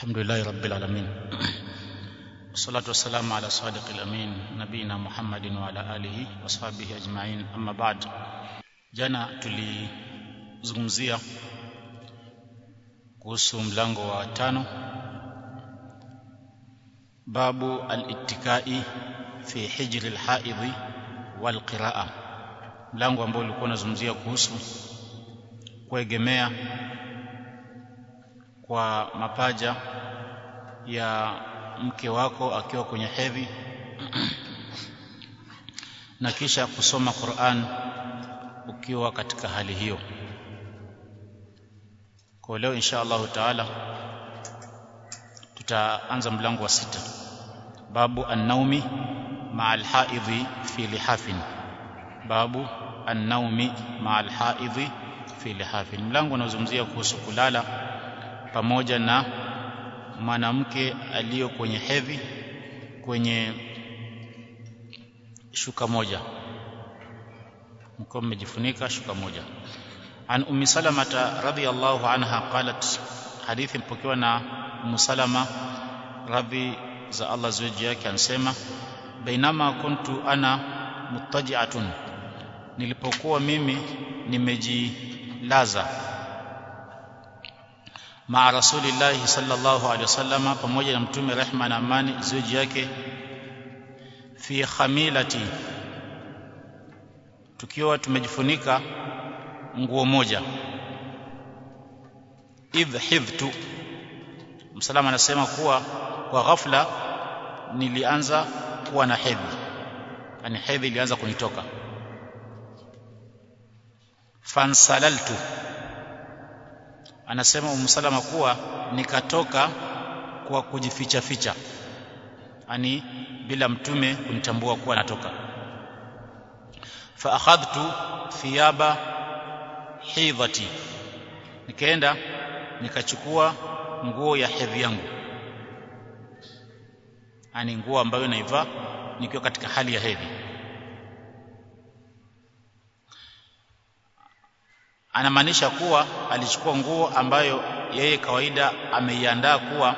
الحمد لله رب العالمين والصلاة والسلام على صادق الأمين نبينا محمد وعلى آله وصحبه أجمعين أما بعد jana tulizungumzia kuhusu mlango wa tano babu al-ittikai fi hijri al-haidhi wal qiraa mlango ambao ulikuwa unazungumzia kuhusu kuegemea kwa mapaja ya mke wako akiwa kwenye hedhi na kisha kusoma Qur'an ukiwa katika hali hiyo. Kwa leo insha Allahu taala tutaanza mlango wa sita. Babu an-naumi ma'a al-haidhi fi lihafin. Babu an-naumi ma'a al-haidhi fi lihafin. Mlango unazungumzia kuhusu kulala pamoja na mwanamke aliyo kwenye hedhi kwenye shuka moja. Mko mmejifunika shuka moja. An ummi salamata radhiyallahu anha qalat hadithi mpokewa na ummu salama radhi za Allah zuji yake anasema bainama kuntu ana muttaji'atun. Nilipokuwa mimi nimejilaza maa rasulillahi sallallahu alaihi wasallam pamoja na mtume rehma na amani zuji yake. Fi khamilati tukiwa tumejifunika nguo moja. Idh hidhtu msalama anasema kuwa kwa ghafla nilianza kuwa na hedhi. Yani hedhi ilianza kunitoka. Fansalaltu anasema umsalama kuwa nikatoka kwa kujificha ficha yani bila mtume kunitambua kuwa natoka. Fa akhadhtu thiyaba hidhati. Nikaenda nikachukua nguo ya hedhi yangu. Yani nguo ambayo naivaa nikiwa katika hali ya hedhi anamaanisha kuwa alichukua nguo ambayo yeye kawaida ameiandaa kuwa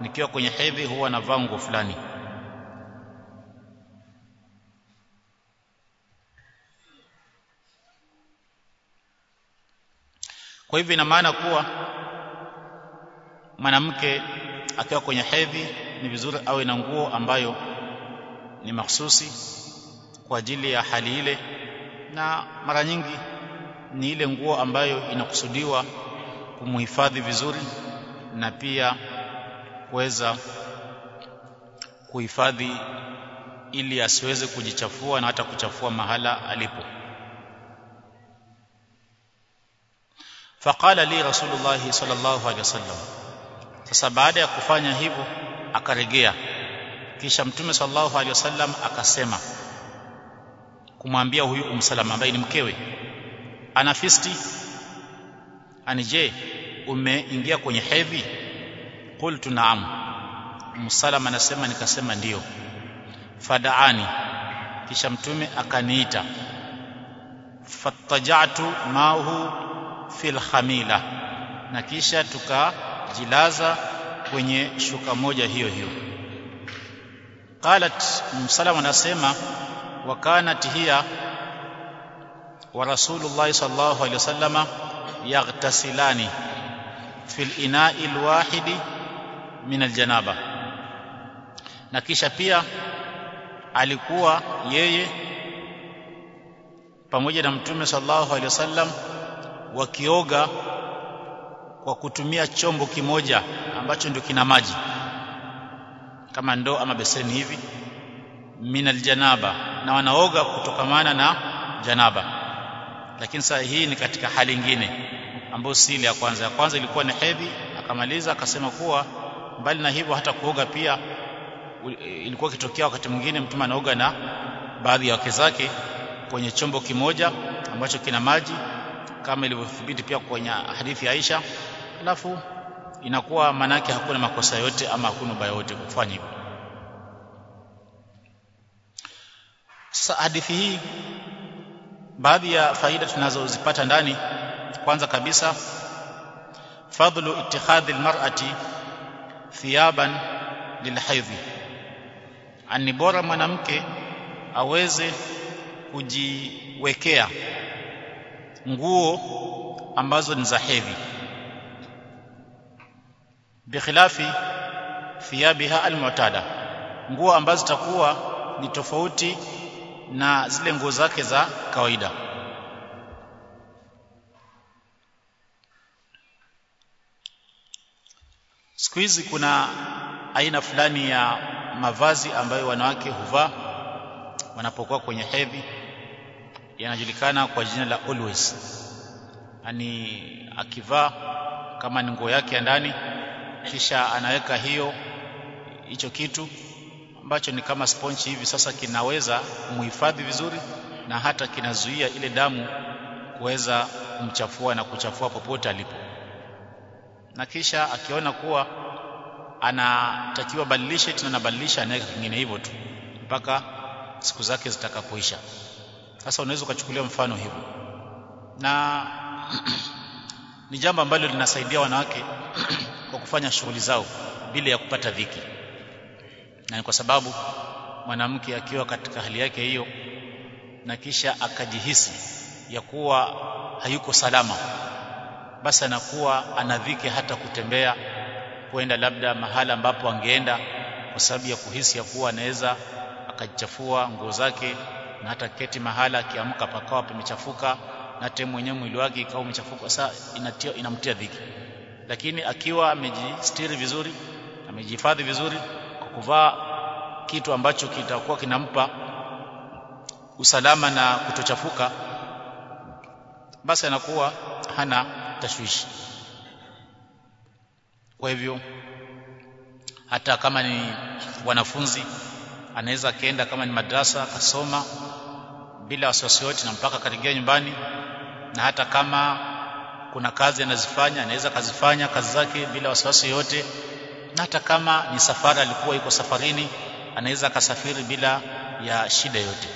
nikiwa kwenye hedhi huwa navaa nguo fulani. Kwa hivyo ina maana kuwa mwanamke akiwa kwenye hedhi ni vizuri awe na nguo ambayo ni mahsusi kwa ajili ya hali ile na mara nyingi ni ile nguo ambayo inakusudiwa kumhifadhi vizuri na pia kuweza kuhifadhi ili asiweze kujichafua na hata kuchafua mahala alipo. Faqala li rasulullah sallallahu alaihi wasallam. Sasa baada ya kufanya hivyo akaregea. Kisha mtume sallallahu alaihi wasallam akasema kumwambia huyu umsalama ambaye ni mkewe ana fisti? Ani je umeingia kwenye hedhi? Qultu na'am. Msalama anasema nikasema ndiyo fadaani. Kisha mtume akaniita. Fatajatu mahu fil khamila. Na kisha tukajilaza kwenye shuka moja hiyo hiyo. Qalat msalama anasema wa kanat hiya wa rasulullah sallallahu alaihi wasallama yaghtasilani fil ina'i alwahidi min aljanaba. Na kisha pia alikuwa yeye pamoja na mtume sallallahu alaihi wasallam wakioga kwa kutumia chombo kimoja ambacho ndio kina maji. Kama ndoo ama beseni hivi min aljanaba. Na wanaoga kutokamana na janaba lakini sasa hii ni katika hali nyingine ambayo si ile ya kwanza. Ya kwanza ilikuwa ni hedhi akamaliza akasema kuwa mbali na hivyo hata kuoga pia ilikuwa kitokea wakati mwingine mtume anaoga na baadhi ya wake zake kwenye chombo kimoja ambacho kina maji kama ilivyothibiti pia kwenye hadithi ya Aisha. Alafu inakuwa manake hakuna makosa yote ama hakuna ubaya yote kufanya hivyo. Sasa hadithi hii baadhi ya faida tunazozipata ndani kwanza kabisa fadlu ittikhadhi almar'ati thiyaban lilhaidhi. Ani bora mwanamke aweze kujiwekea nguo ambazo ni za hedhi. Bikhilafi thiyabiha almu'tada nguo ambazo zitakuwa ni tofauti na zile nguo zake za kawaida. Siku hizi kuna aina fulani ya mavazi ambayo wanawake huvaa wanapokuwa kwenye hedhi. Yanajulikana kwa jina la always. Yani akivaa kama ni nguo yake ya ndani kisha anaweka hiyo hicho kitu ambacho ni kama sponge hivi sasa kinaweza kumhifadhi vizuri na hata kinazuia ile damu kuweza kumchafua na kuchafua popote alipo. Na kisha akiona kuwa anatakiwa badilishe tena anabadilisha anaweka kingine hivyo tu mpaka siku zake zitakapoisha. Sasa unaweza ukachukulia mfano hivyo. Na ni jambo ambalo linasaidia wanawake kwa kufanya shughuli zao bila ya kupata dhiki na kwa sababu mwanamke akiwa katika hali yake hiyo na kisha akajihisi ya kuwa hayuko salama basi anakuwa anadhiki hata kutembea kwenda labda mahala ambapo angeenda kwa sababu ya kuhisi ya kuwa anaweza akajichafua nguo zake na hata keti mahala akiamka pakawa pamechafuka na hata mwenyewe mwili wake ikawa umechafuka. Sasa inatia inamtia dhiki. Lakini akiwa amejistiri vizuri amejihifadhi vizuri kuvaa kitu ambacho kitakuwa kinampa usalama na kutochafuka basi anakuwa hana tashwishi. Kwa hivyo hata kama ni wanafunzi anaweza akaenda kama ni madrasa akasoma bila wasiwasi wote na mpaka akarejea nyumbani. Na hata kama kuna kazi anazifanya anaweza kazifanya kazi zake bila wasiwasi yote hata kama ni safari alikuwa yuko safarini anaweza akasafiri bila ya shida yote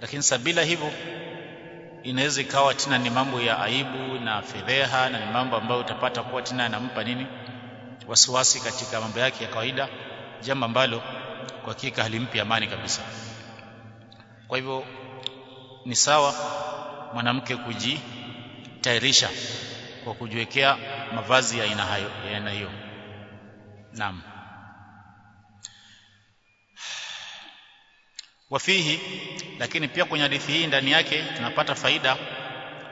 lakini sabila bila hivyo inaweza ikawa tena ni mambo ya aibu na fedheha na ni mambo ambayo utapata kuwa tena anampa nini? Wasiwasi katika mambo yake ya kawaida jambo ambalo kwa hakika halimpi amani kabisa. Kwa hivyo ni sawa mwanamke kujitayarisha kwa kujiwekea mavazi ya aina hiyo naam. Wafihi lakini pia kwenye hadithi hii ndani yake tunapata faida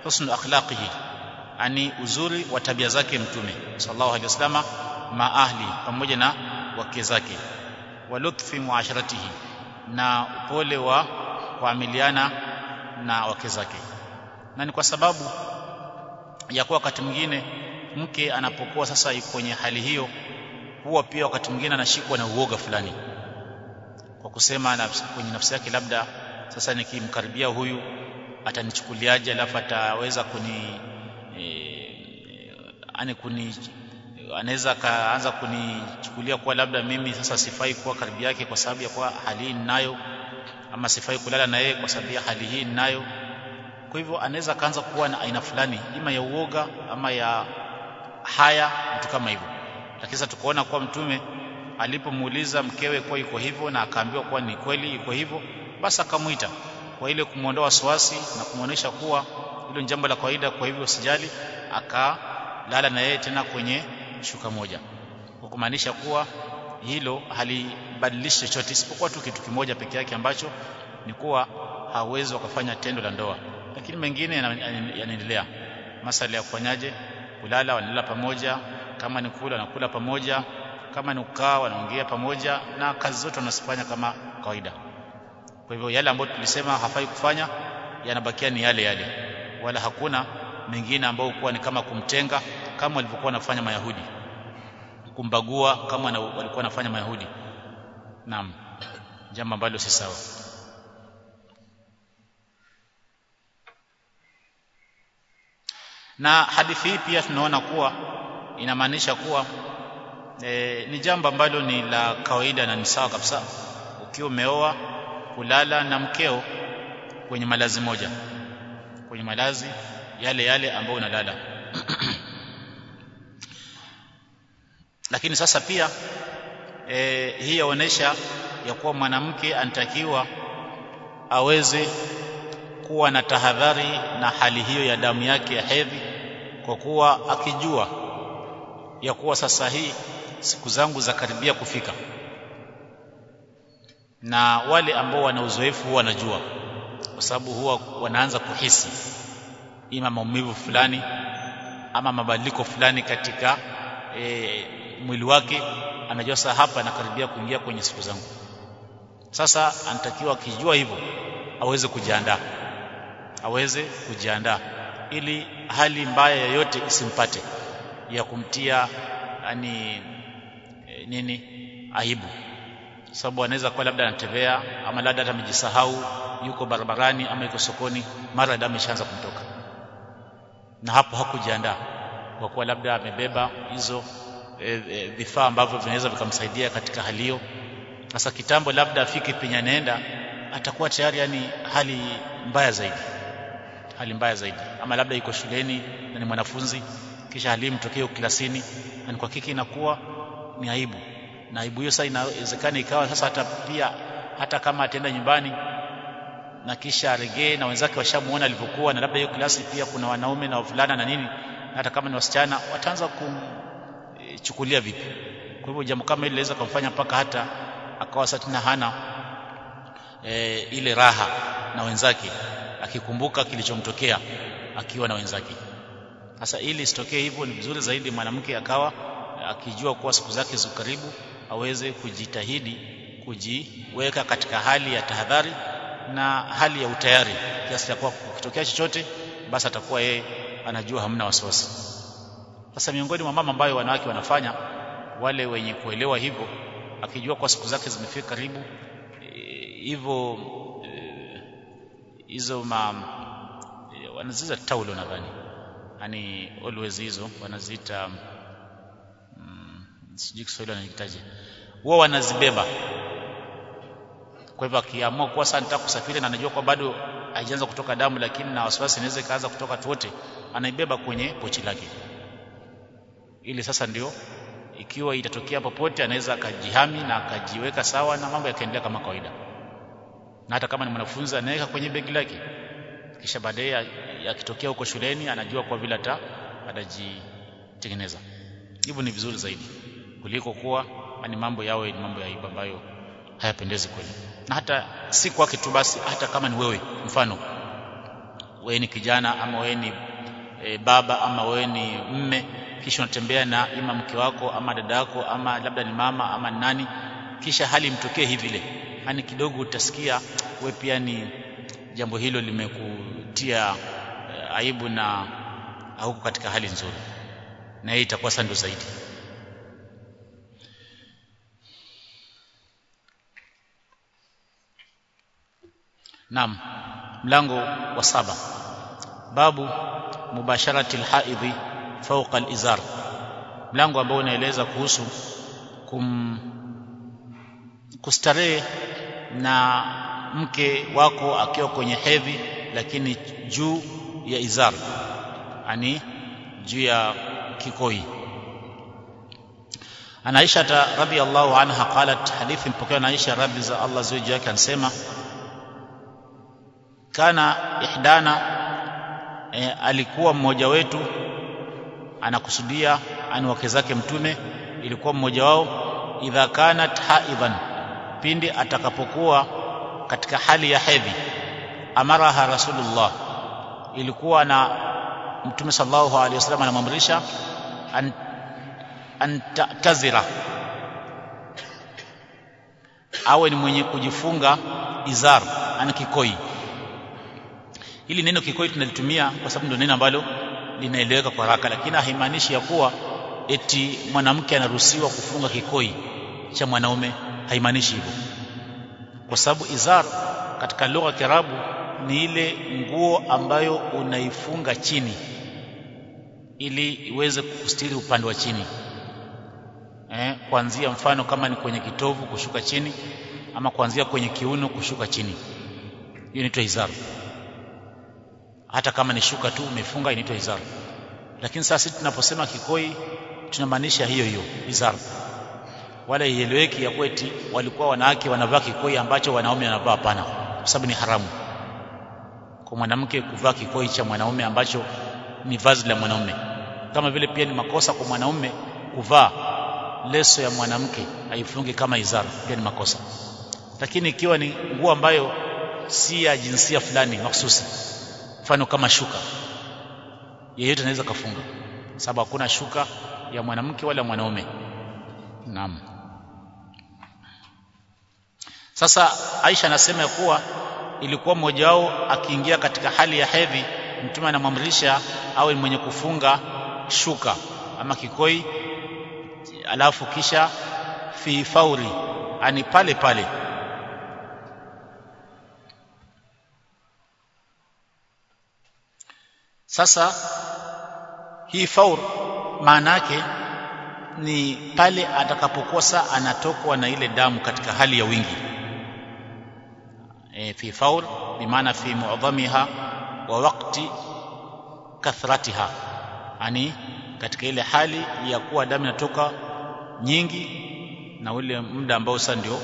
husnu akhlaqihi ani uzuri wa tabia zake mtume sallallahu alaihi wasallam ma ahli pamoja na wake zake. Wa lutfi muasharatihi na upole wa kuamiliana na wake zake. Na ni kwa sababu ya kuwa wakati mwingine mke anapokuwa sasa kwenye hali hiyo huwa pia wakati mwingine anashikwa na uoga fulani. Kwa kusema nafsi, kwenye nafsi yake labda sasa nikimkaribia huyu atanichukuliaje alafu ataweza kuni e, ani kuni anaweza kaanza kunichukulia kuwa labda mimi sasa sifai kuwa karibu yake kwa sababu ya kuwa hali hii ninayo ama sifai kulala na yeye kwa sababu ya hali hii ninayo. Kwa hivyo anaweza kaanza kuwa na aina fulani ima ya uoga ama ya haya mtu kama hivyo lakini sasa tukaona kuwa mtume alipomuuliza mkewe kuwa iko hivyo na akaambiwa kuwa ni kweli iko hivyo basi akamwita kwa ile kumwondoa wasiwasi na kumwonyesha kuwa hilo ni jambo la kawaida kwa hivyo usijali. Akalala na yeye tena kwenye shuka moja kwa kumaanisha kuwa hilo halibadilishi chochote isipokuwa tu kitu kimoja peke yake ambacho ni kuwa hawezi wakafanya tendo la ndoa. Lakini mengine yanaendelea. Masala ya kufanyaje? Kulala wanalala pamoja kama ni kula wanakula pamoja kama ni kukaa wanaongea pamoja na kazi zote wanasifanya kama kawaida. Kwa hivyo yale ambayo tulisema hafai kufanya yanabakia ni yale yale. Wala hakuna mengine ambayo kuwa ni kama kumtenga kama walivyokuwa wanafanya mayahudi. Kumbagua kama walikuwa wanafanya mayahudi. Naam jambo ambalo si sawa. Na hadithi hii pia tunaona kuwa inamaanisha kuwa e, ni jambo ambalo ni la kawaida na ni sawa kabisa. Ukiwa umeoa kulala na mkeo kwenye malazi moja. Kwenye malazi yale yale ambayo unalala. Lakini sasa pia e, hii yaonesha ya kuwa mwanamke anatakiwa aweze kuwa na tahadhari na hali hiyo ya damu yake ya hedhi kwa kuwa akijua ya kuwa sasa hii siku zangu za karibia kufika. Na wale ambao wana uzoefu wanajua kwa sababu huwa wanaanza kuhisi ima maumivu fulani ama mabadiliko fulani katika e, mwili wake anajua sasa hapa anakaribia kuingia kwenye siku zangu. Sasa anatakiwa akijua hivyo aweze kujiandaa. Aweze kujiandaa ili hali mbaya yoyote isimpate ya kumtia yani e, nini aibu. Sababu anaweza kuwa labda anatembea ama labda hata yuko barabarani ama yuko sokoni mara damu ishaanza kumtoka. Na hapo hakujiandaa kwa kuwa labda amebeba hizo vifaa e, e, ambavyo vinaweza vikamsaidia katika hali hiyo. Sasa kitambo labda afike penye anaenda atakuwa tayari yani hali mbaya zaidi. Hali mbaya zaidi. Ama labda yuko shuleni na ni mwanafunzi kisha alimtokea mtokeo klasini na kwa kiki inakuwa ni aibu. Na aibu hiyo sasa inawezekana ikawa sasa hata pia hata kama atenda nyumbani na kisha aregee na wenzake washamuona alivyokuwa na labda hiyo klasi pia kuna wanaume na wavulana na nini hata kama ni wasichana wataanza kumchukulia vipi? Kwa hivyo jambo kama hili laweza kumfanya mpaka hata akawa satina hana e, ile raha na wenzake akikumbuka kilichomtokea akiwa na wenzake sasa ili isitokee hivyo ni vizuri zaidi mwanamke akawa akijua kuwa siku zake ziko karibu aweze kujitahidi kujiweka katika hali ya tahadhari na hali ya utayari. Kiasi cha kuwa kukitokea chochote basi atakuwa yeye anajua hamna wasiwasi. Sasa miongoni mwa mama ambayo wanawake wanafanya wale wenye kuelewa hivyo akijua kwa siku zake zimefika karibu hivyo e, hizo ma e, wanaziza taulo nadhani yani always hizo wanaziita mm, sijui Kiswahili wanahitaji huwa wanazibeba. Kwa hivyo akiamua kuwa sasa nitaka kusafiri na anajua kwa bado haijaanza kutoka damu lakini na wasiwasi inaweza ikaanza kutoka tuote anaibeba kwenye pochi lake. Ili sasa ndio ikiwa itatokea popote anaweza akajihami na akajiweka sawa na mambo yakaendelea kama kawaida. Na hata kama ni mwanafunzi anaweka kwenye begi lake. Kisha baadaye akitokea huko shuleni anajua kwa vile ata atajitengeneza hivyo ni vizuri zaidi. Kuliko kuwa ni mambo yawe ni mambo ya aibu ambayo hayapendezi kweli. Na hata si kwake tu basi hata kama ni wewe mfano. Wewe ni kijana ama wewe ni e, baba ama wewe ni mme kisha unatembea na ima mke wako ama dada yako ama labda ni mama ama ni nani kisha hali imtokee hivi ile. Yani kidogo utasikia wewe pia ni jambo hilo limekutia aibu na hauko katika hali nzuri. Na hii itakuwa sando zaidi. Naam mlango wa saba. Babu mubasharati alhaidhi fawqa alizar. Mlango ambao unaeleza kuhusu kum kustarehe na mke wako akiwa kwenye hedhi lakini juu ya izar yani juu ya kikoi. Ana Aisha radhiallahu anha qalat hadithi mpokea anaisha Aisha radhi za Allah ziwe juu yake anasema kana ihdana e, alikuwa mmoja wetu anakusudia ani wake zake mtume ilikuwa mmoja wao idha kanat haidhan pindi atakapokuwa katika hali ya hedhi amaraha rasulullah ilikuwa na mtume sallallahu alaihi wasallam anamwamrisha an, an tazira awe ni mwenye kujifunga izar ana kikoi. Hili neno kikoi tunalitumia kwa sababu ndio neno ambalo linaeleweka kwa haraka lakini haimaanishi ya kuwa eti mwanamke anaruhusiwa kufunga kikoi cha mwanaume haimaanishi hivyo. Kwa sababu izar katika lugha ya Kiarabu ni ile nguo ambayo unaifunga chini ili iweze kustiri upande wa chini. Eh, kuanzia mfano kama ni kwenye kitovu kushuka chini ama kuanzia kwenye kiuno kushuka chini. Hiyo inaitwa izar. Hata kama ni shuka tu umefunga inaitwa izar. Lakini sasa tunaposema kikoi tunamaanisha hiyo hiyo izar. Wala ieleweki ya kweti walikuwa wanawake wanavaa kikoi ambacho wanaume wanavaa hapana kwa sababu ni haramu kwa mwanamke kuvaa kikoi cha mwanaume ambacho ni vazi la mwanaume. Kama vile pia ni makosa kwa mwanaume kuvaa leso ya mwanamke aifunge kama izara pia ni makosa. Lakini ikiwa ni nguo ambayo si ya jinsia fulani mahsusi mfano kama shuka yeyote anaweza kafunga sababu hakuna shuka ya mwanamke wala mwanaume. Naam. Sasa Aisha anasema kuwa ilikuwa mmoja wao akiingia katika hali ya hedhi mtume anamwamrisha awe mwenye kufunga shuka ama kikoi alafu kisha fi fauri ani pale pale. Sasa hii faur maana yake ni pale atakapokosa anatokwa na ile damu katika hali ya wingi e, فور bimaana fi mu'dhamiha wa waqti kathratiha. Yani katika ile hali ya kuwa damu inatoka nyingi na ule muda ambao sasa ndio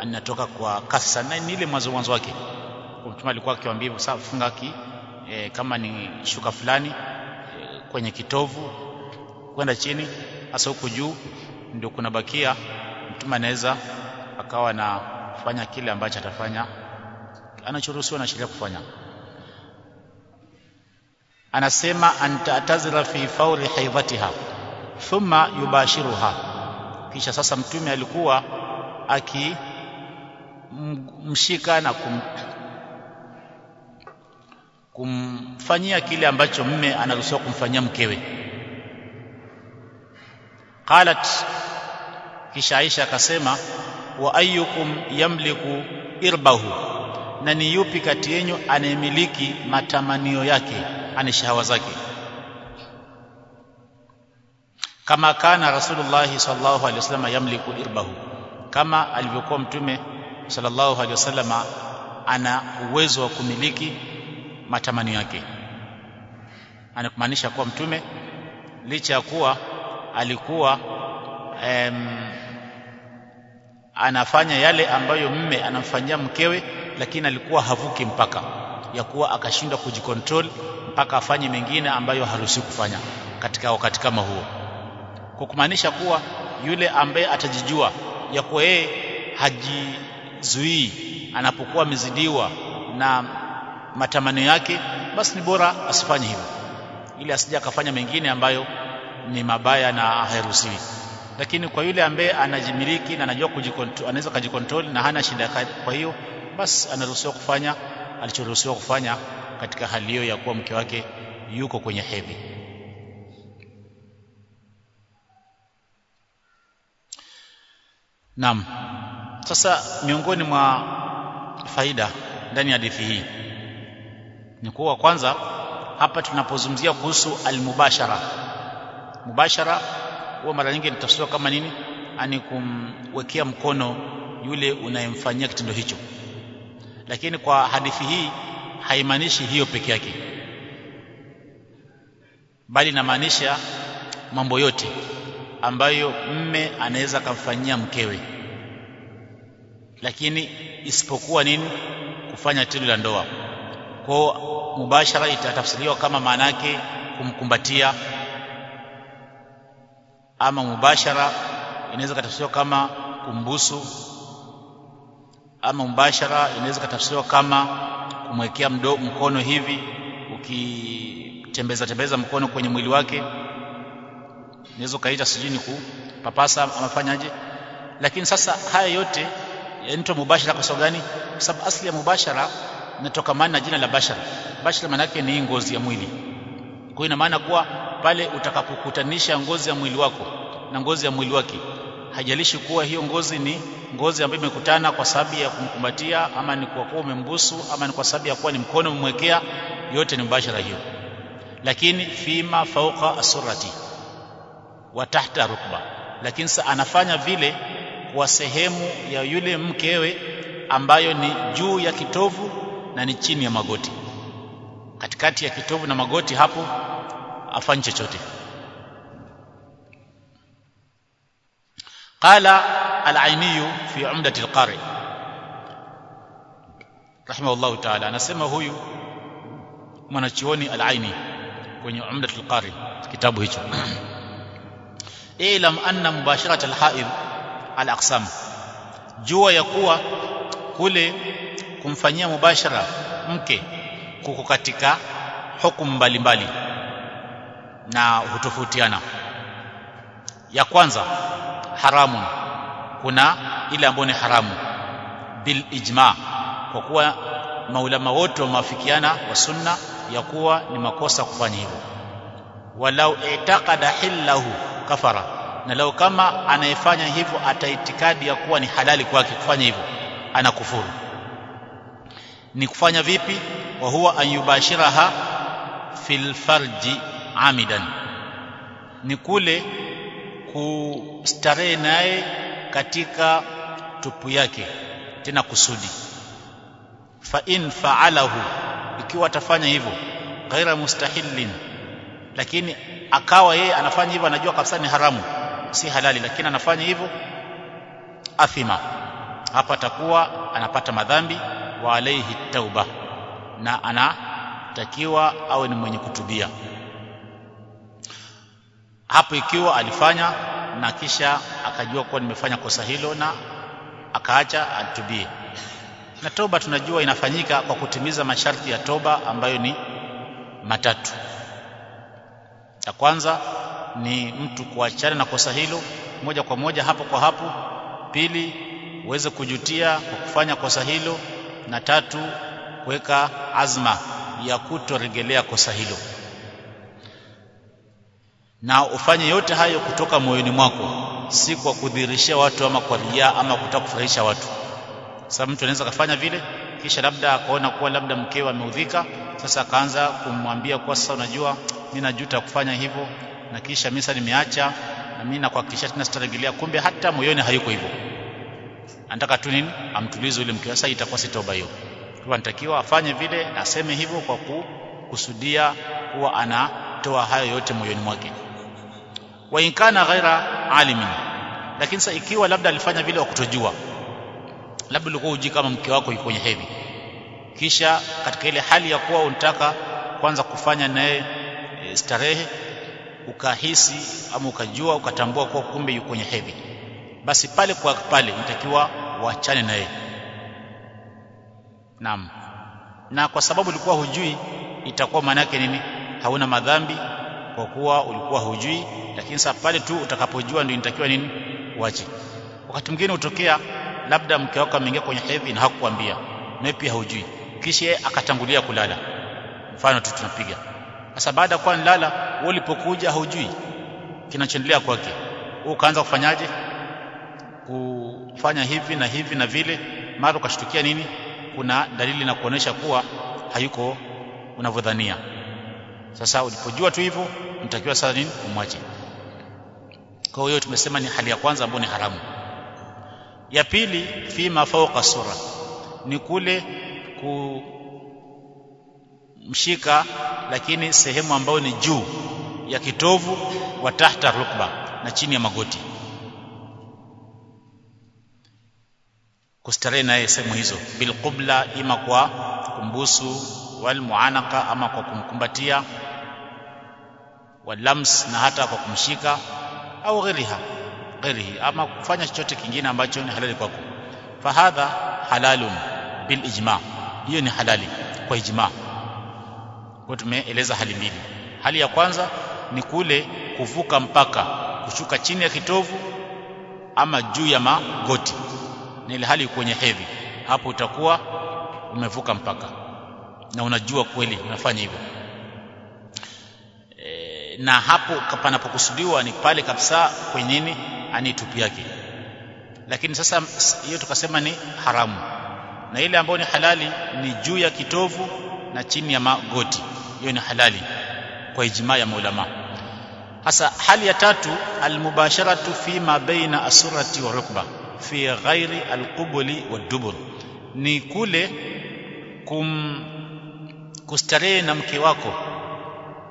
anatoka kwa kasi sana ni ile mwanzo mwanzo wake. Mtume alikuwa akiwaambia sasa funga ki e, kama ni shuka fulani e, kwenye kitovu kwenda chini hasa huku juu ndio kunabakia. Mtume anaweza akawa anafanya kile ambacho atafanya anachoruhusiwa na sheria kufanya. Anasema antatazira fi fauli haidhatiha thumma yubashiruha. Kisha sasa mtume alikuwa akimshika na kum, kumfanyia kile ambacho mme anaruhusiwa kumfanyia mkewe. Qalat kisha Aisha akasema wa ayyukum yamliku irbahu na ni yupi kati yenu anayemiliki matamanio yake ani shahawa zake? Kama kana rasulullah sallallahu alaihi wasallam yamliku irbahu kama alivyokuwa mtume sallallahu alaihi wasallam ana uwezo wa kumiliki matamanio yake. Anakumaanisha kuwa mtume licha ya kuwa alikuwa em, anafanya yale ambayo mme anamfanyia mkewe lakini alikuwa havuki mpaka ya kuwa akashindwa kujikontrol mpaka afanye mengine ambayo haruhusi kufanya katika wakati kama huo. Kwa kumaanisha kuwa yule ambaye atajijua ya kuwa yeye hajizuii anapokuwa amezidiwa na matamanio yake basi ni bora asifanye hivyo ili asije akafanya mengine ambayo ni mabaya na hairuhusiwi lakini kwa yule ambaye anajimiliki na anajua kujikontrol anaweza kujikontrol na hana shida kwa hiyo basi anaruhusiwa kufanya alichoruhusiwa kufanya katika hali hiyo ya kuwa mke wake yuko kwenye hedhi Naam. Sasa miongoni mwa faida ndani ya hadithi hii ni kuwa kwanza hapa tunapozungumzia kuhusu almubashara. Mubashara huwa mara nyingi inatafsiriwa kama nini? Ani kumwekea mkono yule unayemfanyia kitendo hicho. Lakini kwa hadithi hii haimaanishi hiyo peke yake. Bali inamaanisha mambo yote ambayo mme anaweza kumfanyia mkewe. Lakini isipokuwa nini? Kufanya tendo la ndoa. Kwa mubashara itatafsiriwa kama maana yake kumkumbatia. Ama mubashara inaweza kutafsiriwa kama kumbusu ama mubashara inaweza kutafsiriwa kama kumwekea mkono hivi ukitembeza tembeza mkono kwenye mwili wake. Inaweza kaita sijini kupapasa amafanyaje lakini sasa haya yote yanaitwa mubashara kwa sababu gani? Kwa sababu asili ya mubashara inatokamana na jina la bashara. Bashara maana yake ni ngozi ya mwili. Kwa ina maana kuwa pale utakapokutanisha ngozi ya mwili wako na ngozi ya mwili wake hajalishi kuwa hiyo ngozi ni ngozi ambayo imekutana kwa sababu ya kumkumbatia ama ni kwa kuwa umembusu ama ni kwa sababu ya kuwa ni mkono umemwekea yote ni mbashara hiyo. Lakini fima fauqa asurati wa tahta rukba. Lakini sa anafanya vile kwa sehemu ya yule mkewe ambayo ni juu ya kitovu na ni chini ya magoti. Katikati ya kitovu na magoti hapo afanye chochote qala al-aini fi umdat al-qari rahimahullah ta'ala anasema huyu mwanachuoni al-aini kwenye umdat al-qari kitabu hicho. Ilam anna mubasharat al-haid al-aqsam. Jua ya kuwa kule kumfanyia mubashara mke kuko katika hukumu mbalimbali na hutofautiana ya kwanza haramu kuna ile ambayo ni haramu. Bil ijma. Kwa kuwa maulama wote wamewafikiana wa sunna ya kuwa ni makosa kufanya hivyo. Walau i'taqada hillahu kafara. Na lau kama anayefanya hivyo ataitikadi ya kuwa ni halali kwake kufanya hivyo anakufuru ni kufanya vipi? Wa huwa an yubashiraha fil farji amidan. Ni kule kustarehe naye katika tupu yake tena kusudi. Fa in fa'alahu ikiwa atafanya hivyo ghaira mustahillin lakini akawa yeye anafanya hivyo anajua kabisa ni haramu si halali lakini anafanya hivyo athima. Hapa atakuwa anapata madhambi wa alaihi tauba na anatakiwa awe ni mwenye kutubia hapo ikiwa alifanya na kisha akajua kuwa nimefanya kosa hilo na akaacha atubie. Na toba tunajua inafanyika kwa kutimiza masharti ya toba ambayo ni matatu. Ya kwanza ni mtu kuachana na kosa hilo moja kwa moja hapo kwa hapo. Pili uweze kujutia kwa kufanya kosa hilo. Na tatu kuweka azma ya kutoregelea kosa hilo na ufanye yote hayo kutoka moyoni mwako si kwa kudhirishia watu ama kwa ria ama kutaka kufurahisha watu. Sababu mtu anaweza kafanya vile kisha labda akaona kuwa labda mkewe ameudhika sasa akaanza kumwambia kuwa sasa unajua mimi najuta kufanya hivyo na kisha mimi sasa nimeacha na mimi nakuhakikishia tena sitarejelea kumbe hata moyoni hayuko hivyo. Anataka tu nini? Amtulize yule mke sasa itakuwa si toba hiyo. Kwa anatakiwa afanye vile na aseme hivyo kwa kukusudia kuwa anatoa hayo yote moyoni mwake wa in kana ghaira alimin. Lakini sasa ikiwa labda alifanya vile kwa kutojua labda ulikuwa uji kama mke wako yuko kwenye hedhi. Kisha katika ile hali ya kuwa unataka kwanza kufanya naye e, starehe ukahisi ama ukajua ukatambua kuwa kumbe yuko kwenye hedhi. Basi pale kwa pale unatakiwa waachane naye. Naam. Na kwa sababu ulikuwa hujui itakuwa maana yake nini? Hauna madhambi kwa kuwa ulikuwa hujui lakini sasa pale tu utakapojua ndio inatakiwa nini uache. Wakati mwingine utokea labda mke wako ameingia kwenye hedhi na hakukwambia nawe pia hujui. Kisha akatangulia kulala. Mfano tu tunapiga. Sasa baada kwa nilala wewe ulipokuja hujui kinachoendelea kwake. Ukaanza kufanyaje? Kufanya hivi na hivi na vile mara ukashtukia nini? Kuna dalili na kuonesha kuwa hayuko unavyodhania sasa ulipojua tu hivyo mtakiwa sasa nini? Umwache. Kwa hiyo tumesema ni hali ya kwanza ambayo ni haramu. Ya pili fi mafauka sura ni kule kumshika lakini sehemu ambayo ni juu ya kitovu wa tahta rukba na chini ya magoti. Kustarehe naye sehemu hizo. Bilqubla ima kwa kumbusu wal muanaka ama kwa kumkumbatia walams na hata kwa kumshika au ghiriha ghairihi ama kufanya chochote kingine ambacho ni halali kwako. Fahadha halalun bil ijma. Hiyo ni halali kwa ijma. Kwa tumeeleza hali mbili. Hali ya kwanza ni kule kuvuka mpaka kushuka chini ya kitovu ama juu ya magoti. Ni hali kwenye hedhi. Hapo utakuwa umevuka mpaka na unajua kweli unafanya hivyo. E, na hapo panapokusudiwa ni pale kabisa kwenye nini? Ani tupi yake lakini sasa hiyo tukasema ni haramu. Na ile ambayo ni halali ni juu ya kitovu na chini ya magoti. Hiyo ni halali kwa ijma ya maulama. Hasa hali ya tatu almubasharatu fi ma baina asurati wa rukba fi ghairi alqubuli wadubur ni kule kum kustarehe na mke wako.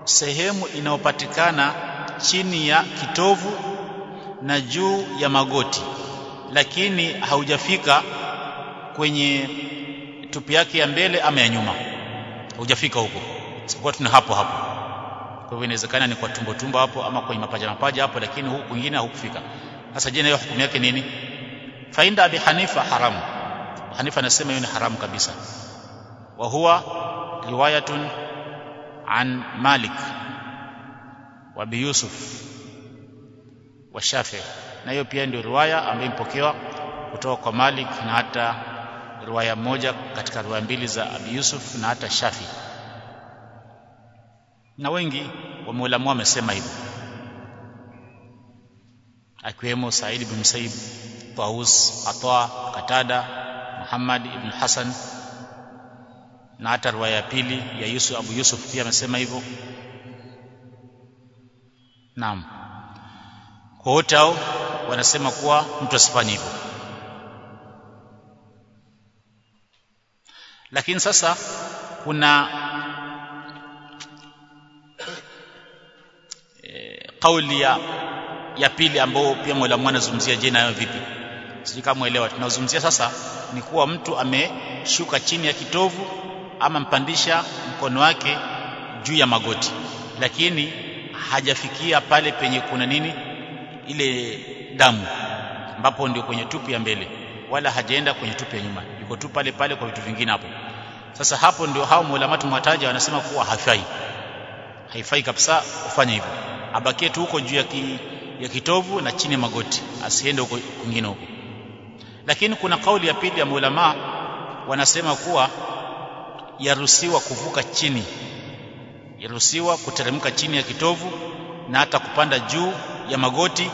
Sehemu inayopatikana chini ya kitovu na juu ya magoti. Lakini haujafika kwenye tupi yake ya mbele ama ya nyuma. Haujafika huko. Isipokuwa tuna hapo hapo. Kwa hivyo inawezekana ni kwa tumbo tumbo hapo ama kwenye mapaja mapaja hapo lakini huku kwingine haukufika sasa je nayo hiyo hukumu yake nini? Fainda abi hanifa haramu. Hanifa anasema hiyo ni haramu kabisa. Wa huwa riwayatun an malik wa bi yusuf wa shafi. Na hiyo pia ndio riwaya ambayo imepokewa kutoka kwa malik na hata riwaya moja katika riwaya mbili za abi yusuf na hata shafi. Na wengi wa maulamu wamesema hivyo akiwemo Said ibn Musayyib, Taus, Atwa, Katada, Muhammad ibn Hasan na hata riwaya ya pili ya Yusuf Abu Yusuf pia amesema hivyo. Naam, kwa wote hao wanasema kuwa mtu asifanye hivyo, lakini sasa kuna e, kauli ya ya pili ambayo pia Mola anazungumzia je nayo vipi? Sijui kama sasa ni kuwa mtu ameshuka chini ya kitovu ama mpandisha mkono wake juu ya magoti. Lakini hajafikia pale penye kuna nini? Ile damu. Ambapo ndio kwenye tupu ya mbele. Wala hajaenda kwenye tupu ya nyuma. Yuko tu pale pale kwa vitu vingine hapo. Sasa hapo ndio hao maulama tumewataja wanasema kuwa haifai. Haifai kabisa kufanya hivyo. Abakie tu huko juu ya ki, ya kitovu na chini ya magoti. Asiende huko kwingine huko. Lakini kuna kauli ya pili ya maulama wanasema kuwa yaruhusiwa kuvuka chini. Yaruhusiwa kuteremka chini ya kitovu na hata kupanda juu ya magoti.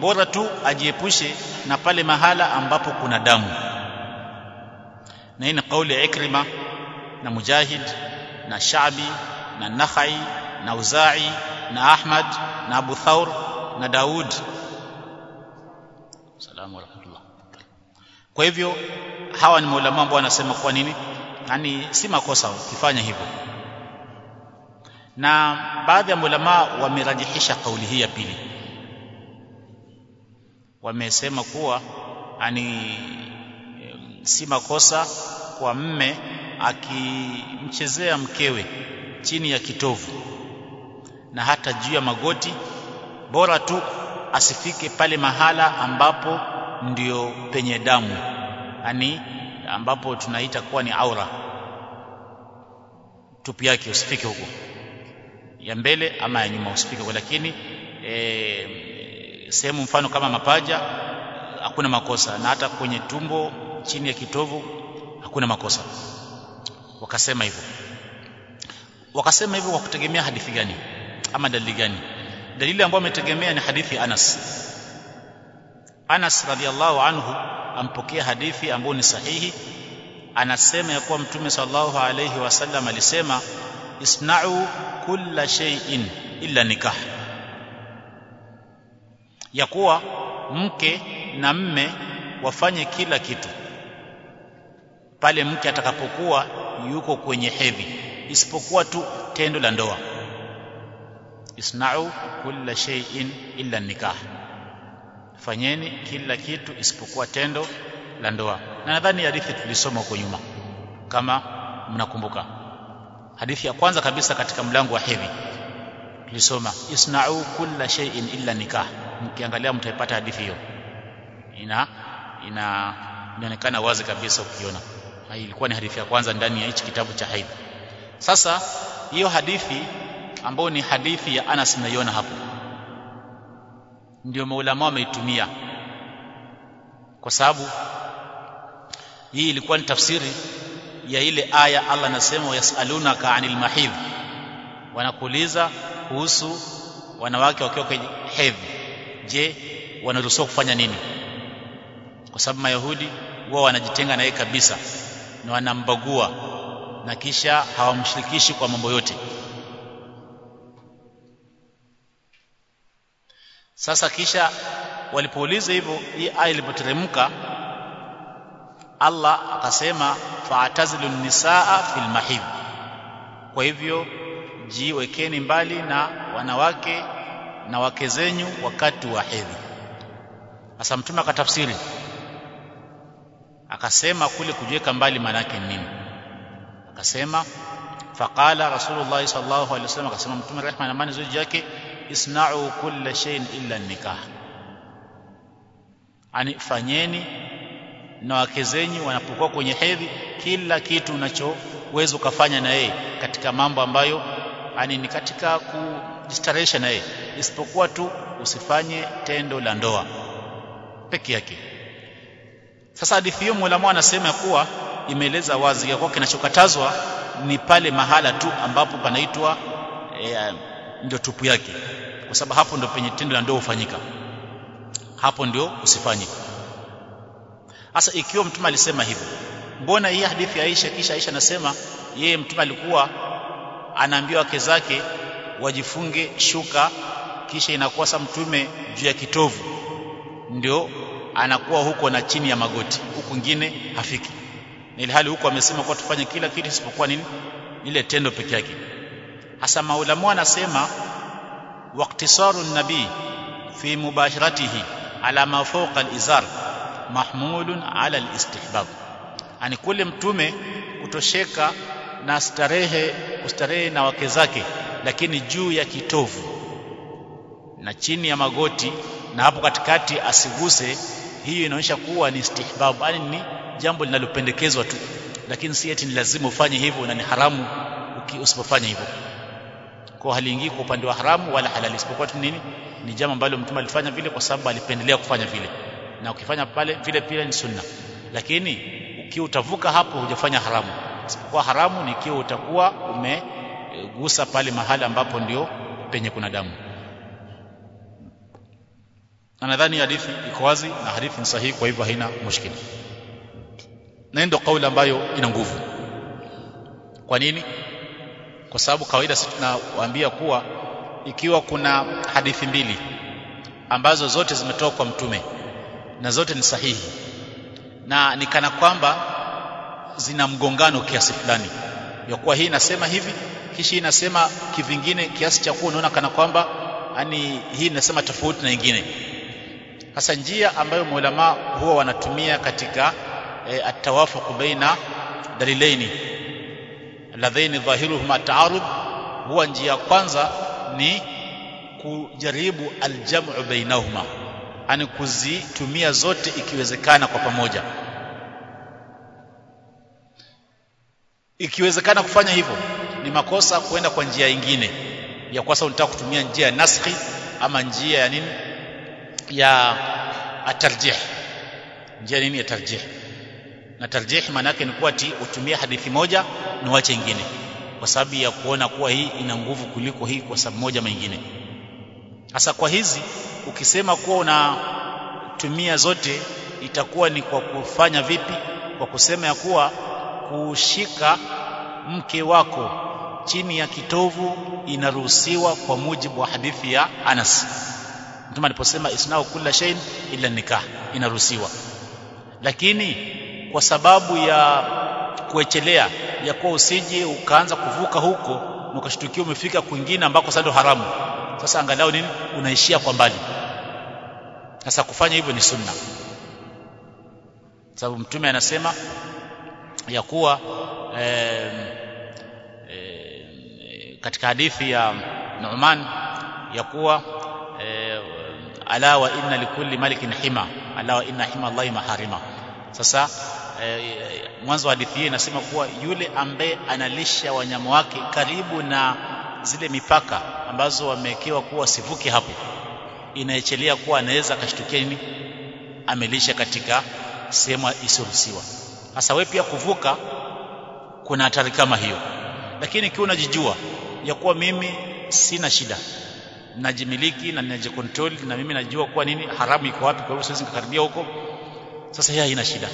Bora tu ajiepushe na pale mahala ambapo kuna damu. Na hii ni kauli ya Ikrima na Mujahid na Shabi na Nakhai na Uzai na Ahmad na Abu thaur na Daud. Salamu alaykum. kwa hivyo hawa ni maulama ambao wanasema kwa nini yani si makosa ukifanya hivyo. Na baadhi ya maulama wamerajihisha kauli hii ya pili. Wamesema kuwa ani si makosa kwa mme akimchezea mkewe chini ya kitovu. Na hata juu ya magoti bora tu asifike pale mahala ambapo ndio penye damu. Yani ambapo tunaita kuwa ni aura. Tupi yake usifike huko. Ya mbele ama ya nyuma usifike huko lakini e, sehemu mfano kama mapaja hakuna makosa. Na hata kwenye tumbo chini ya kitovu hakuna makosa. Wakasema hivyo. Wakasema hivyo kwa kutegemea hadithi gani? Ama dalili gani? Dalili ambayo ametegemea ni hadithi Anas. Anas radhiallahu anhu ampokea hadithi ambayo ni sahihi. Anasema ya kuwa mtume sallallahu alayhi wasallam alisema isna'u kulla shay'in illa nikah. Ya kuwa mke na mme wafanye kila kitu pale mke atakapokuwa yuko kwenye hedhi isipokuwa tu tendo la ndoa. Isna'u kulla shay'in illa nikah fanyeni kila kitu isipokuwa tendo la ndoa. Na nadhani hadithi tulisoma huko nyuma kama mnakumbuka. Hadithi ya kwanza kabisa katika mlango wa hedhi tulisoma isna'u kulla shay'in illa nikah. Mkiangalia mtaipata hadithi hiyo. Ina ina inaonekana wazi kabisa ukiona. Hii ilikuwa ni hadithi ya kwanza ndani ya hichi kitabu cha haidh sasa hiyo hadithi ambayo ni hadithi ya Anas naiona hapo ndio maulama wameitumia kwa sababu hii ilikuwa ni tafsiri ya ile aya Allah anasema yasalunaka anil mahidh wanakuuliza kuhusu wanawake wakiwa kwenye hedhi. Je wanaruhusiwa kufanya nini? Kwa sababu mayahudi wao wanajitenga na yeye kabisa na wanambagua na kisha hawamshirikishi kwa mambo yote sasa kisha walipouliza hivyo hii aya ilipoteremka Allah akasema fa'tazilu nisaa fil mahid. Kwa hivyo jiwekeni mbali na wanawake na wake zenyu wakati wa hedhi. Sasa mtume akatafsiri akasema kule kujiweka mbali maana yake nini? Akasema faqala rasulullah sallallahu alaihi wasallam akasema mtume rehma na amani zuri yake isna'u kulla shay'in illa nikah. Ani fanyeni na wake zenyu wanapokuwa kwenye hedhi kila kitu unachoweza ukafanya na yeye katika mambo ambayo ani ni katika kujistarehesha na yeye. Isipokuwa tu usifanye tendo la ndoa peke yake. Sasa hadithi hiyo mwalimu anasema kuwa imeeleza wazi ya kwa kinachokatazwa ni pale mahala tu ambapo panaitwa e, ndio tupu yake. Kwa sababu hapo ndio penye tendo la ndoa hufanyika. Hapo ndio usifanye hasa ikiwa mtume alisema hivyo mbona hii hadithi ya Aisha kisha Aisha anasema yeye mtume alikuwa anaambia wake zake wajifunge shuka kisha inakuwa sa mtume juu ya kitovu ndio anakuwa huko na chini ya magoti huku ngine hafiki. Ni hali huko amesema kwa tufanye kila kitu isipokuwa nini? Ile tendo peke yake hasa maulamu anasema waqtisaru nabii fi mubasharatihi ala ma fawqa al-izar mahmulun ala al-istihbab. Ani kule mtume kutosheka na starehe kustarehe na wake zake lakini juu ya kitovu na chini ya magoti na hapo katikati asiguse hiyo inaonyesha kuwa ni istihbab yani ni jambo linalopendekezwa tu. Lakini si eti ni lazima ufanye hivyo na ni haramu usipofanya hivyo kwa haliingii kwa upande wa haramu wala halali. Isipokuwa tu nini? Ni jambo ambalo mtume alifanya vile kwa sababu alipendelea kufanya vile. Na ukifanya pale vile pia ni sunna. Lakini ukiwa utavuka hapo hujafanya haramu. Isipokuwa haramu ni ikiwa utakuwa umegusa pale mahali ambapo ndio penye kuna damu. Na nadhani hadithi iko wazi na hadithi ni sahihi kwa hivyo haina mushkili. Na ndio kauli ambayo ina nguvu. Kwa nini kwa sababu kawaida sisi tunawaambia kuwa ikiwa kuna hadithi mbili ambazo zote zimetoka kwa mtume na zote ni sahihi na ni kana kwamba zina mgongano kiasi fulani. Ya kuwa hii inasema hivi kisha inasema kivingine kiasi cha kuwa unaona kana kwamba yani hii inasema tofauti na nyingine hasa njia ambayo maulama huwa wanatumia katika e, atawafu baina dalilaini ladhaini dhahiruhuma taarud huwa njia ya kwanza ni kujaribu aljamu bainahuma ani kuzitumia zote ikiwezekana kwa pamoja. Ikiwezekana kufanya hivyo ni makosa kwenda kwa njia nyingine ya kwasa unataka kutumia njia ya naskhi ama njia ya nini? Ya atarjih njia nini? Ya tarjih na tarjih maana yake ni kuwa ti utumie hadithi moja na uache nyingine kwa sababu ya kuona kuwa hii ina nguvu kuliko hii kwa sababu moja mengine hasa kwa hizi ukisema kuwa unatumia zote itakuwa ni kwa kufanya vipi? Kwa kusema ya kuwa kushika mke wako chini ya kitovu inaruhusiwa kwa mujibu wa hadithi ya Anas. Mtume aliposema isnao kulla shay'in illa nikah inaruhusiwa. Lakini kwa sababu ya kuechelea ya kuwa usije ukaanza kuvuka huko na ukashtukia umefika kwingine ambako sasa ndo haramu. Sasa angalau nini? Unaishia kwa mbali. Sasa kufanya hivyo ni sunna. Sababu mtume anasema ya kuwa eh, eh, katika hadithi ya Nu'man ya kuwa eh, ala wa inna likulli malikin hima ala wa inna hima Allahi maharima sasa e, mwanzo wa hadithi hii inasema kuwa yule ambaye analisha wanyama wake karibu na zile mipaka ambazo wamewekewa kuwa sivuke hapo inaechelea kuwa anaweza akashtukia nini? Amelisha katika sehemu isiyoruhusiwa. Sasa wewe pia kuvuka kuna hatari kama hiyo. Lakini ikiwa unajijua ya kuwa mimi sina shida najimiliki na ninajikontrol na mimi najua kuwa nini haramu iko wapi kwa hivyo siwezi nikakaribia huko sasa hii haina shida.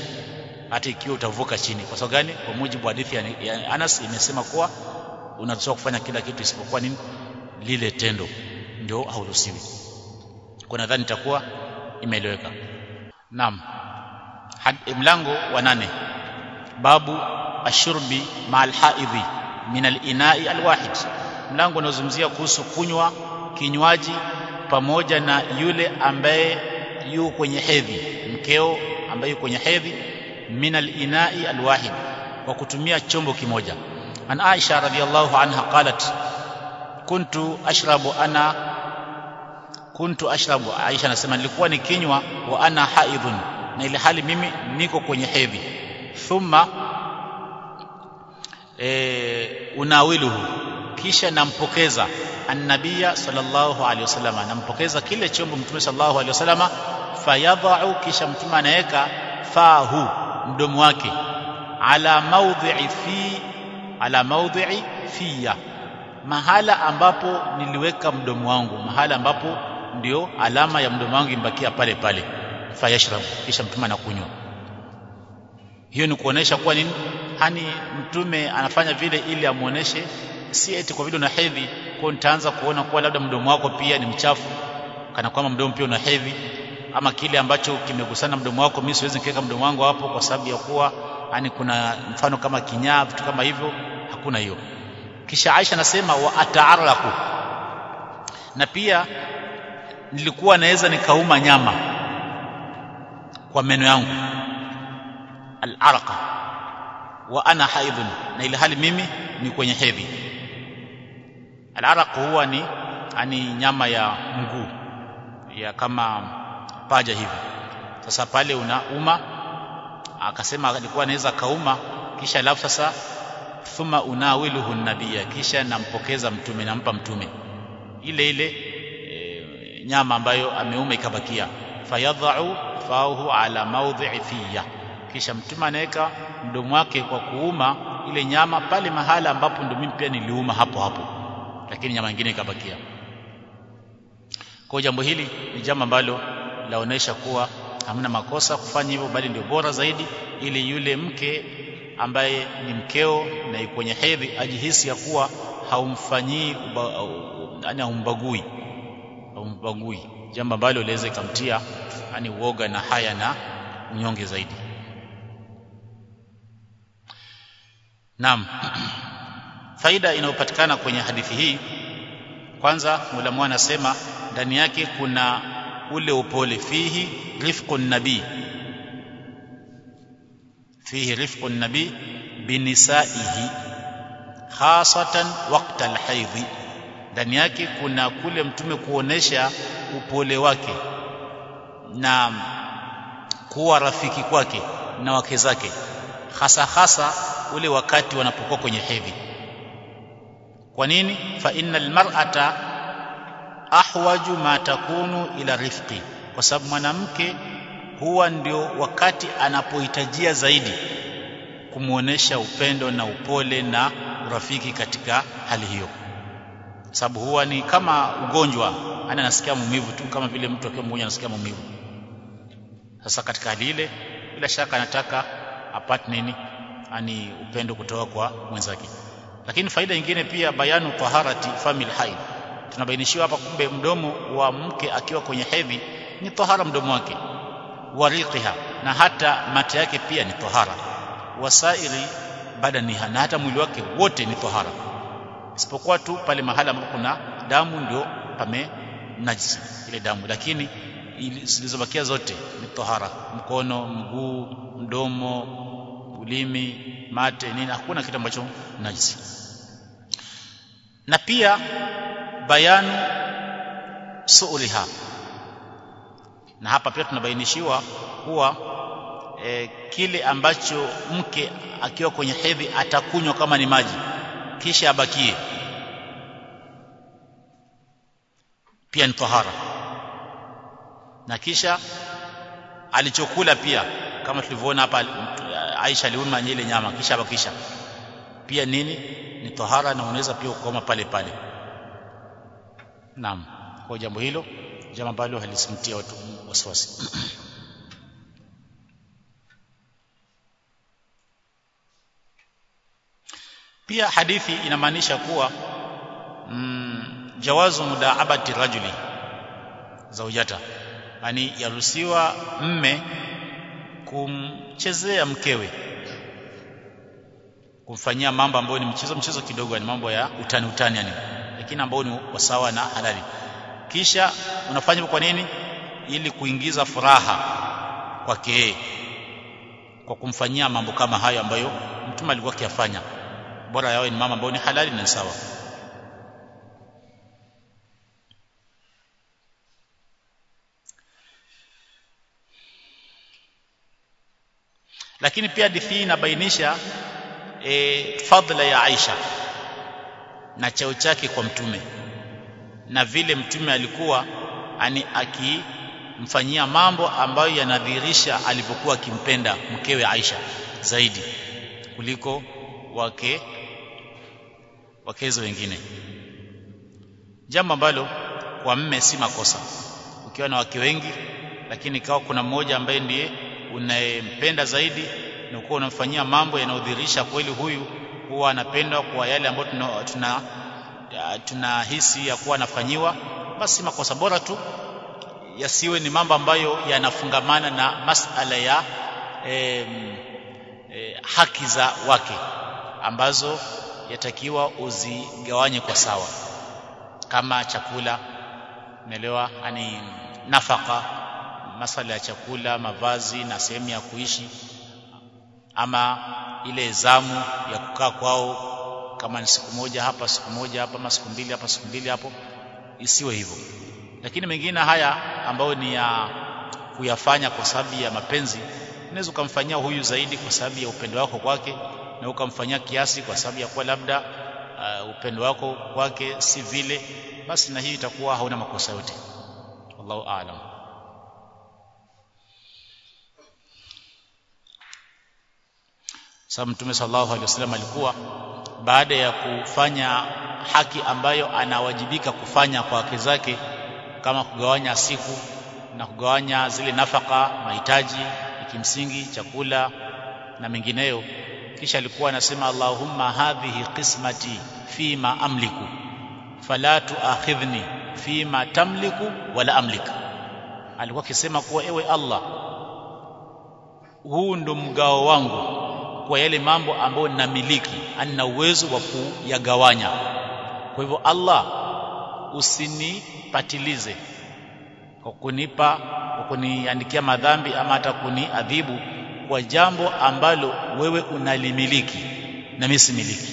Hata ikiwa utavuka chini. Kwa sababu gani? Kwa mujibu wa hadithi ya Anas imesema kuwa unaruhusiwa kufanya kila kitu isipokuwa nini? Lile tendo. Ndio hauruhusiwi. Kwa nadhani itakuwa imeeleweka. Naam. Mlango wa nane. Babu ashurbi ma'al haidhi min al-ina'i al-wahid mlango unaozungumzia kuhusu kunywa kinywaji pamoja na yule ambaye yu kwenye hedhi mkeo ambaye yuko kwenye hedhi min al-inai al-wahid wa kutumia chombo kimoja. An Aisha radhiyallahu anha qalat kuntu ashrabu ana kuntu ashrabu Aisha anasema nilikuwa nikinywa wa ana haidhun na ile hali mimi niko kwenye hedhi. Thumma e, unawiluhu kisha nampokeza annabia sallallahu alaihi wasallam nampokeza kile chombo mtume sallallahu alaihi wasallam fayadha'u kisha mtume anaweka fahu mdomo wake. Ala maudhi'i fi ala maudhi'i fiya. Mahala ambapo niliweka mdomo wangu mahala ambapo ndio alama ya mdomo wangu imbakia pale pale. Fayashrabu kisha mtume anakunywa. Hiyo ni kuonesha kuwa nini? Hani mtume anafanya vile ili amuoneshe. Si eti kwa vile una hedhi kwa nitaanza kuona kuwa labda mdomo wako pia ni mchafu kana kwamba mdomo pia una hedhi ama kile ambacho kimegusana mdomo wako mimi siwezi nikiweka mdomo wangu hapo kwa sababu ya kuwa yani kuna mfano kama kinyaa vitu kama hivyo hakuna hiyo. Kisha Aisha anasema wa ataaraku na pia nilikuwa naweza nikauma nyama kwa meno yangu. Al-arqa. Wa ana haidhun. Na ile hali mimi ni kwenye hedhi. Al-araq huwa ni ani nyama ya mguu. Ya kama paja hivi. Sasa pale unauma akasema alikuwa anaweza kauma kisha alafu sasa thumma unawiluhu nabia kisha nampokeza mtume nampa mtume. Ile ile e, nyama ambayo ameuma ikabakia. Fayadha'u fahu ala mawdhi fiya kisha mtume anaweka mdomo wake kwa kuuma ile nyama pale mahala ambapo ndo mimi pia niliuma hapo hapo. Lakini nyama nyingine ikabakia. Kwa jambo hili ni jambo ambalo laonesha kuwa hamna makosa kufanya hivyo bali ndio bora zaidi ili yule mke ambaye ni mkeo na yuko kwenye hedhi ajihisi ya kuwa haumfanyii yani haumbagui haumbagui jambo ambalo liweze kumtia yani uoga na haya na unyonge zaidi Naam. Faida inayopatikana kwenye hadithi hii kwanza mulamu anasema ndani yake kuna ule upole fihi rifqun nabii fihi rifqun nabii binisaihi khasatan waqta alhaidhi. Ndani yake kuna kule mtume kuonesha upole wake na kuwa rafiki kwake na wake zake hasa hasa ule wakati wanapokuwa kwenye hedhi. Kwa nini? Fa innal mar'ata ahwaju ma takunu ila rifqi kwa sababu mwanamke huwa ndio wakati anapohitajia zaidi kumuonesha upendo na upole na urafiki katika hali hiyo. Sababu huwa ni kama ugonjwa ana anasikia maumivu tu kama vile mtu akiwa mgonjwa anasikia maumivu. Sasa katika hali ile bila shaka anataka apate nini? Ani upendo kutoka kwa mwenzake. Lakini faida nyingine pia bayanu taharati famil haid tunabainishiwa hapa kumbe mdomo wa mke akiwa kwenye hedhi ni tahara mdomo wake wariqiha na hata mate yake pia ni tahara wasairi badaniha na hata mwili wake wote ni tahara isipokuwa tu pale mahala ambapo kuna damu ndio pame najisi ile damu. Lakini zilizobakia zote ni tahara mkono mguu mdomo ulimi mate nini hakuna kitu ambacho najisi. Na pia bayanu suuliha. Na hapa pia tunabainishiwa kuwa e, kile ambacho mke akiwa kwenye hedhi atakunywa kama ni maji kisha abakie. Pia ni tahara. Na kisha alichokula pia kama tulivyoona hapa Aisha aliuma ile nyama kisha abakisha. Pia nini? Ni tahara na unaweza pia ukoma pale pale naam. Kwa jambo hilo jambo ambalo halisimtia watu wasiwasi. Pia hadithi inamaanisha kuwa mm, jawazu mudaabati rajuli zaujata yani yaruhusiwa mme kumchezea mkewe. Kumfanyia mambo ambayo ni mchezo mchezo kidogo ni mambo ya utani utani yani lakini ambao ni wasawa na halali. Kisha unafanya kwa nini? Ili kuingiza furaha kwake kwa kumfanyia mambo kama hayo ambayo mtume alikuwa akiyafanya. Bora yawe ni mama ambao ni halali na sawa. Lakini pia hadithi inabainisha e, fadla ya Aisha na cheo chake kwa mtume. Na vile mtume alikuwa ani akimfanyia mambo ambayo yanadhihirisha alivyokuwa akimpenda mkewe Aisha zaidi kuliko wake wakezo wengine. Jambo ambalo kwa mme si makosa. Ukiwa na wake wengi lakini ikawa kuna mmoja ambaye ndiye unayempenda zaidi na uko unamfanyia mambo yanayodhihirisha kweli huyu huwa anapendwa kwa yale ambayo tuna, tuna tunahisi ya kuwa anafanyiwa basi makosa bora tu yasiwe ni mambo ambayo yanafungamana na masala ya e, e, haki za wake ambazo yatakiwa uzigawanye kwa sawa. Kama chakula umeelewa? Yani nafaka masala ya chakula mavazi na sehemu ya kuishi ama ile zamu ya kukaa kwao kama ni siku moja hapa siku moja hapa ama siku mbili hapa siku mbili hapo isiwe hivyo. Lakini mengine haya ambayo ni ya kuyafanya kwa sababu ya mapenzi unaweza ukamfanyia huyu zaidi kwa sababu ya upendo wako kwake na ukamfanyia kiasi kwa sababu ya kuwa labda uh, upendo wako kwake si vile basi na hii itakuwa hauna makosa yote. Wallahu aalam sababu mtume sallallahu alaihi wasallam alikuwa baada ya kufanya haki ambayo anawajibika kufanya kwa wake zake kama kugawanya siku na kugawanya zile nafaka mahitaji kimsingi chakula na mengineyo. Kisha alikuwa anasema Allahumma hadhihi qismati fima amliku fala tuakhidhni fima tamliku wala amlik alikuwa akisema kuwa ewe Allah huu ndo mgao wangu kwa yale mambo ambayo namiliki. Ana uwezo wa kuyagawanya. Kwa hivyo Allah usinipatilize kwa kunipa kwa kuniandikia madhambi ama hata kuniadhibu kwa jambo ambalo wewe unalimiliki na mimi similiki.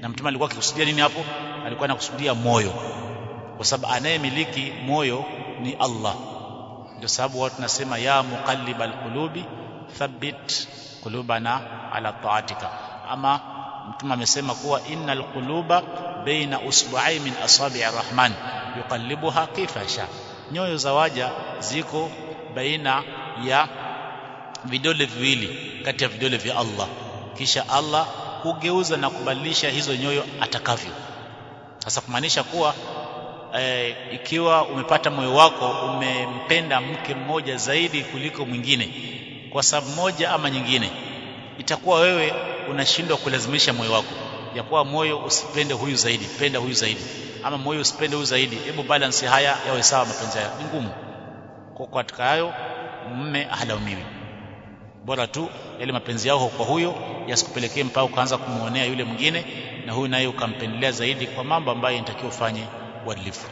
Na mtume alikuwa akikusudia nini hapo? Alikuwa anakusudia moyo. Kwa sababu anayemiliki moyo ni Allah. Ndio sababu watu nasema ya muqallibal qulubi thabbit qulubana ala taatika. Ama mtume amesema kuwa innal quluba baina usbu'ai min asabi'i rahman yuqallibuha kaifa sha nyoyo za waja ziko baina ya vidole viwili kati ya vidole vya Allah. Kisha Allah hugeuza na kubadilisha hizo nyoyo atakavyo. Sasa kumaanisha kuwa e, ikiwa umepata moyo wako umempenda mke mmoja zaidi kuliko mwingine kwa sababu moja ama nyingine itakuwa wewe unashindwa kulazimisha moyo wako. Ya kuwa moyo usipende huyu zaidi penda huyu zaidi. Ama moyo usipende huyu zaidi hebu balance haya yawe sawa mapenzi haya. Ni ngumu. Kwa katika hayo mume halaumiwi. Bora tu yale mapenzi yao kwa huyo yasikupelekee mpaka ukaanza kumuonea yule mwingine na huyu naye ukampendelea zaidi kwa mambo ambayo inatakiwa ufanye uadilifu